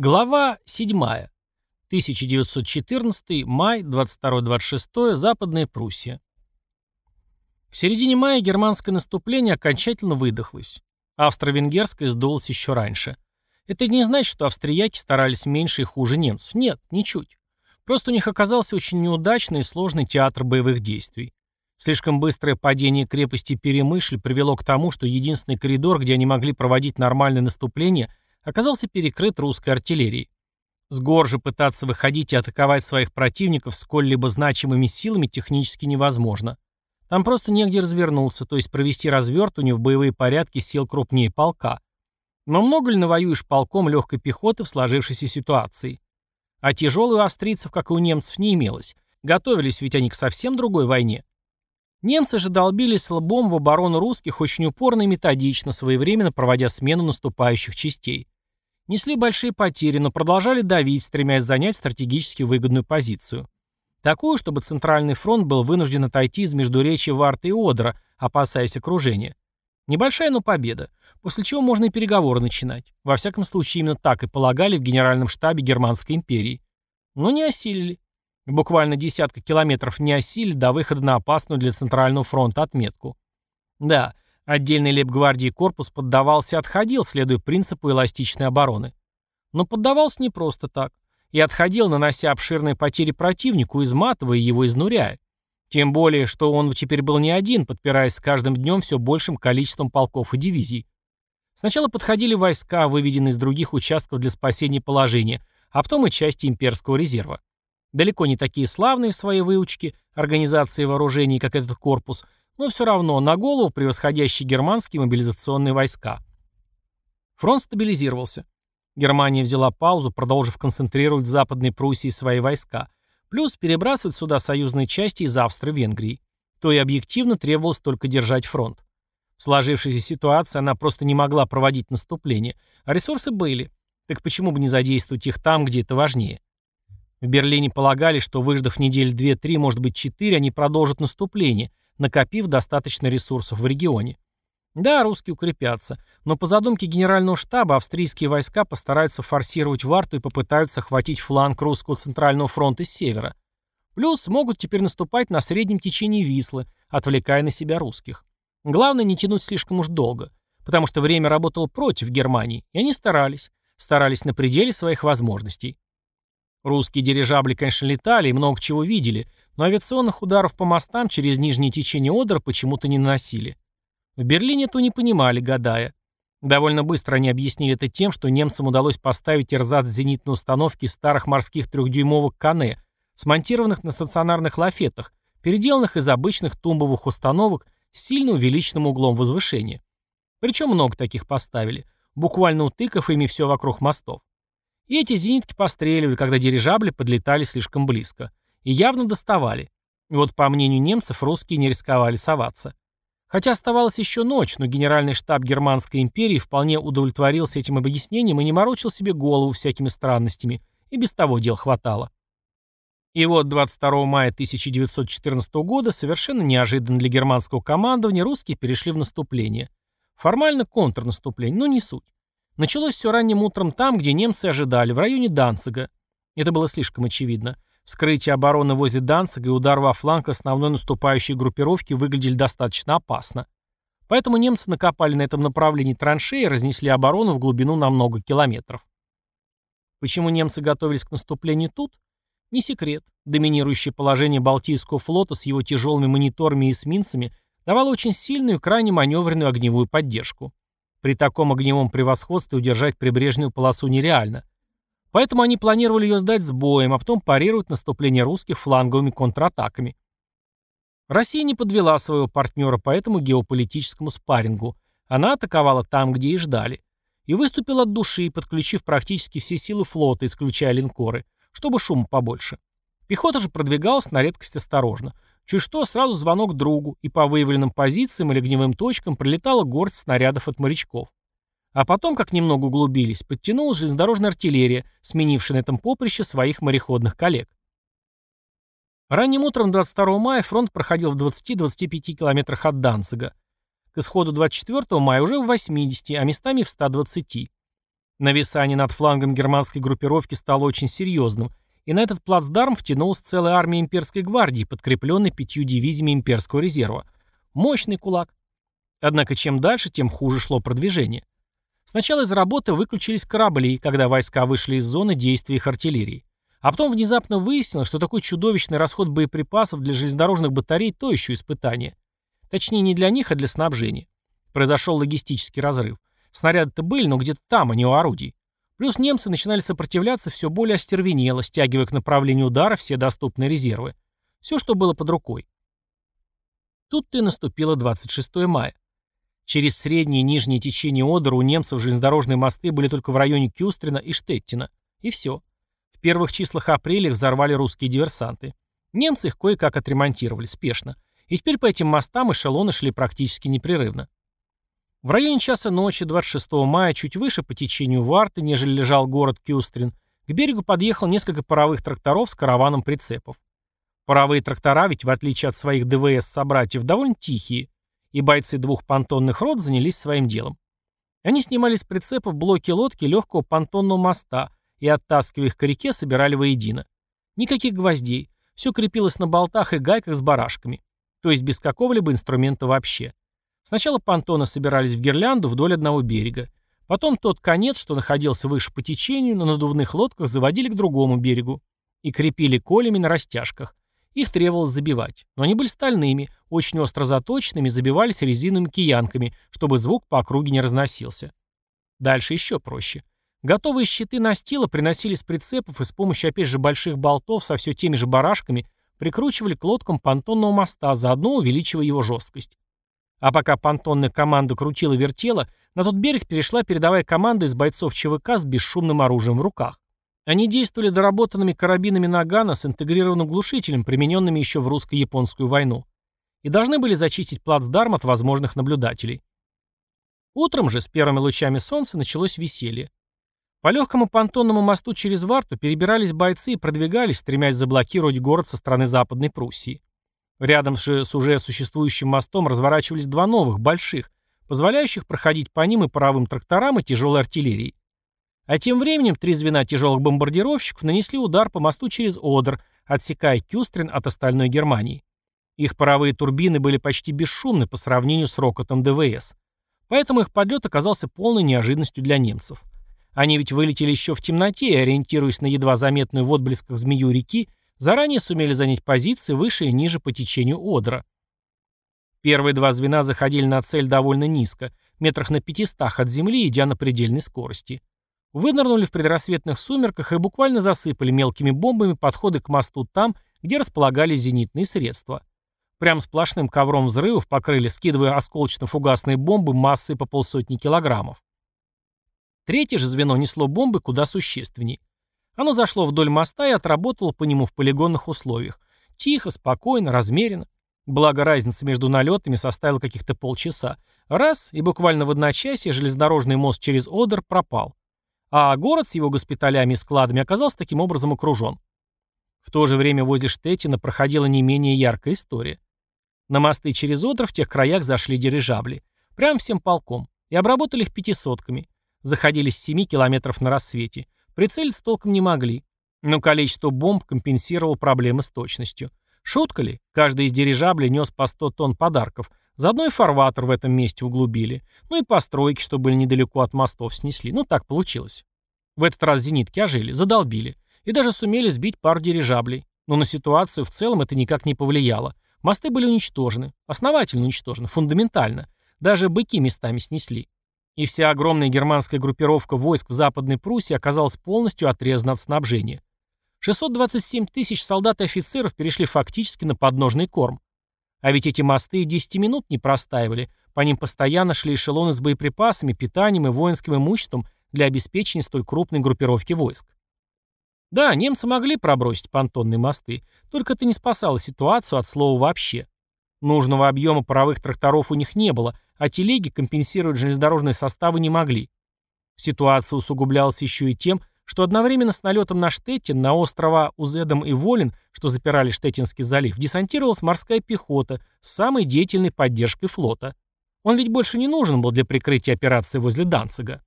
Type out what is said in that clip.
Глава 7. 1914, май, 22-26, Западная Пруссия. К середине мая германское наступление окончательно выдохлось. Австро-венгерское сдулось еще раньше. Это не значит, что австрияки старались меньше и хуже немцев. Нет, ничуть. Просто у них оказался очень неудачный и сложный театр боевых действий. Слишком быстрое падение крепости Перемышль привело к тому, что единственный коридор, где они могли проводить нормальное наступление – оказался перекрыт русской артиллерией. С гор же пытаться выходить и атаковать своих противников сколь-либо значимыми силами технически невозможно. Там просто негде развернуться, то есть провести развертывание в боевые порядки сил крупнее полка. Но много ли навоюешь полком легкой пехоты в сложившейся ситуации? А тяжелой у австрийцев, как и у немцев, не имелось. Готовились ведь они к совсем другой войне. Немцы же долбились лбом в оборону русских очень упорно и методично, своевременно проводя смену наступающих частей. Несли большие потери, но продолжали давить, стремясь занять стратегически выгодную позицию. Такую, чтобы Центральный фронт был вынужден отойти из междуречия Варты и Одера, опасаясь окружения. Небольшая, но победа, после чего можно и переговоры начинать. Во всяком случае, именно так и полагали в Генеральном штабе Германской империи. Но не осилили. Буквально десятка километров не осилили до выхода на опасную для Центрального фронта отметку. Да, Отдельный лейб-гвардии корпус поддавался и отходил, следуя принципу эластичной обороны. Но поддавался не просто так. И отходил, нанося обширные потери противнику, изматывая его, изнуряя. Тем более, что он теперь был не один, подпираясь с каждым днем все большим количеством полков и дивизий. Сначала подходили войска, выведенные из других участков для спасения положения, а потом и части имперского резерва. Далеко не такие славные в своей выучке, организации вооружений, как этот корпус, но все равно на голову превосходящие германские мобилизационные войска. Фронт стабилизировался. Германия взяла паузу, продолжив концентрировать в Западной Пруссии свои войска, плюс перебрасывать сюда союзные части из Австро-Венгрии. То и объективно требовалось только держать фронт. В сложившейся ситуации она просто не могла проводить наступление, а ресурсы были. Так почему бы не задействовать их там, где это важнее? В Берлине полагали, что выждав недель две-три, может быть четыре, они продолжат наступление, накопив достаточно ресурсов в регионе. Да, русские укрепятся, но по задумке генерального штаба австрийские войска постараются форсировать Варту и попытаются охватить фланг русского центрального фронта с севера. Плюс могут теперь наступать на среднем течении Вислы, отвлекая на себя русских. Главное не тянуть слишком уж долго, потому что время работало против Германии, и они старались, старались на пределе своих возможностей. Русские дирижабли, конечно, летали и много чего видели, но авиационных ударов по мостам через нижнее течение Одера почему-то не наносили. В Берлине этого не понимали, гадая. Довольно быстро они объяснили это тем, что немцам удалось поставить эрзац зенитной установки старых морских трехдюймовок Кане, смонтированных на стационарных лафетах, переделанных из обычных тумбовых установок с сильно увеличенным углом возвышения. Причем много таких поставили, буквально утыкав ими все вокруг мостов. И эти зенитки постреливали, когда дирижабли подлетали слишком близко и явно доставали. И вот, по мнению немцев, русские не рисковали соваться. Хотя оставалась еще ночь, но генеральный штаб Германской империи вполне удовлетворился этим объяснением и не морочил себе голову всякими странностями, и без того дел хватало. И вот 22 мая 1914 года, совершенно неожиданно для германского командования, русские перешли в наступление. Формально контрнаступление, но не суть. Началось все ранним утром там, где немцы ожидали, в районе Данцига. Это было слишком очевидно. Вскрытие обороны возле Данцига и удар во фланг основной наступающей группировки выглядели достаточно опасно. Поэтому немцы накопали на этом направлении траншеи и разнесли оборону в глубину на много километров. Почему немцы готовились к наступлению тут? Не секрет. Доминирующее положение Балтийского флота с его тяжелыми мониторами и эсминцами давало очень сильную крайне маневренную огневую поддержку. При таком огневом превосходстве удержать прибрежную полосу нереально – Поэтому они планировали ее сдать с боем, а потом парировать наступление русских фланговыми контратаками. Россия не подвела своего партнера по этому геополитическому спаррингу. Она атаковала там, где и ждали. И выступила от души, подключив практически все силы флота, исключая линкоры, чтобы шума побольше. Пехота же продвигалась на редкость осторожно. Чуть что, сразу звонок другу, и по выявленным позициям или огневым точкам прилетала горсть снарядов от морячков. А потом, как немного углубились, подтянулась железнодорожная артиллерия, сменившая на этом поприще своих мореходных коллег. Ранним утром 22 мая фронт проходил в 20-25 километрах от Данцига. К исходу 24 мая уже в 80, а местами в 120. Нависание над флангом германской группировки стало очень серьезным, и на этот плацдарм втянулась целая армия имперской гвардии, подкрепленной пятью дивизиями имперского резерва. Мощный кулак. Однако чем дальше, тем хуже шло продвижение. Сначала из работы выключились корабли, когда войска вышли из зоны действия их артиллерии. А потом внезапно выяснилось, что такой чудовищный расход боеприпасов для железнодорожных батарей – то еще испытание. Точнее, не для них, а для снабжения. Произошел логистический разрыв. Снаряды-то были, но где-то там, а не у орудий. Плюс немцы начинали сопротивляться все более остервенело, стягивая к направлению удара все доступные резервы. Все, что было под рукой. Тут-то и наступило 26 мая. Через среднее и нижнее течение Одера у немцев железнодорожные мосты были только в районе Кюстрина и Штеттина. И все. В первых числах апреля их взорвали русские диверсанты. Немцы их кое-как отремонтировали, спешно. И теперь по этим мостам эшелоны шли практически непрерывно. В районе часа ночи 26 мая, чуть выше по течению Варты, нежели лежал город Кюстрин, к берегу подъехал несколько паровых тракторов с караваном прицепов. Паровые трактора ведь, в отличие от своих ДВС-собратьев, довольно тихие и бойцы двух понтонных рот занялись своим делом. Они снимали с прицепов блоки лодки легкого понтонного моста и, оттаскивая их к реке, собирали воедино. Никаких гвоздей, все крепилось на болтах и гайках с барашками, то есть без какого-либо инструмента вообще. Сначала понтоны собирались в гирлянду вдоль одного берега, потом тот конец, что находился выше по течению, на надувных лодках заводили к другому берегу и крепили колями на растяжках, их требовалось забивать, но они были стальными, очень остро заточенными, забивались резиновыми киянками, чтобы звук по округе не разносился. Дальше еще проще. Готовые щиты настила приносили с прицепов и с помощью опять же больших болтов со все теми же барашками прикручивали к лодкам понтонного моста, заодно увеличивая его жесткость. А пока понтонная команда крутила-вертела, на тот берег перешла передовая команда из бойцов ЧВК с бесшумным оружием в руках. Они действовали доработанными карабинами Нагана с интегрированным глушителем, примененными еще в русско-японскую войну, и должны были зачистить плацдарм от возможных наблюдателей. Утром же, с первыми лучами солнца, началось веселье. По легкому понтонному мосту через Варту перебирались бойцы и продвигались, стремясь заблокировать город со стороны Западной Пруссии. Рядом же с уже существующим мостом разворачивались два новых, больших, позволяющих проходить по ним и паровым тракторам, и тяжелой артиллерии. А тем временем три звена тяжелых бомбардировщиков нанесли удар по мосту через Одер, отсекая Кюстрин от остальной Германии. Их паровые турбины были почти бесшумны по сравнению с рокотом ДВС. Поэтому их подлет оказался полной неожиданностью для немцев. Они ведь вылетели еще в темноте и, ориентируясь на едва заметную в отблесках змею реки, заранее сумели занять позиции выше и ниже по течению Одера. Первые два звена заходили на цель довольно низко, метрах на 500 от земли, идя на предельной скорости. Вынырнули в предрассветных сумерках и буквально засыпали мелкими бомбами подходы к мосту там, где располагались зенитные средства. Прям сплошным ковром взрывов покрыли, скидывая осколочно-фугасные бомбы массой по полсотни килограммов. Третье же звено несло бомбы куда существенней. Оно зашло вдоль моста и отработало по нему в полигонных условиях. Тихо, спокойно, размеренно. Благо разница между налетами составила каких-то полчаса. Раз, и буквально в одночасье железнодорожный мост через Одер пропал а город с его госпиталями и складами оказался таким образом окружен. В то же время возле Штеттина проходила не менее яркая история. На мосты через Одр в тех краях зашли дирижабли. Прям всем полком. И обработали их пятисотками. Заходили с 7 километров на рассвете. Прицелиться толком не могли. Но количество бомб компенсировало проблемы с точностью. Шутка ли? Каждый из дирижаблей нес по 100 тонн подарков. Заодно и фарватер в этом месте углубили. Ну и постройки, что были недалеко от мостов, снесли. Ну так получилось. В этот раз зенитки ожили, задолбили. И даже сумели сбить пару дирижаблей. Но на ситуацию в целом это никак не повлияло. Мосты были уничтожены. Основательно уничтожены. Фундаментально. Даже быки местами снесли. И вся огромная германская группировка войск в Западной Пруссии оказалась полностью отрезана от снабжения. 627 тысяч солдат и офицеров перешли фактически на подножный корм. А ведь эти мосты и 10 минут не простаивали, по ним постоянно шли эшелоны с боеприпасами, питанием и воинским имуществом для обеспечения столь крупной группировки войск. Да, немцы могли пробросить понтонные мосты, только это не спасало ситуацию от слова вообще. Нужного объема паровых тракторов у них не было, а телеги компенсировать железнодорожные составы не могли. Ситуация усугублялась еще и тем, что одновременно с налетом на Штеттин, на острова Узедом и Волин, что запирали Штеттинский залив, десантировалась морская пехота с самой деятельной поддержкой флота. Он ведь больше не нужен был для прикрытия операции возле Данцига.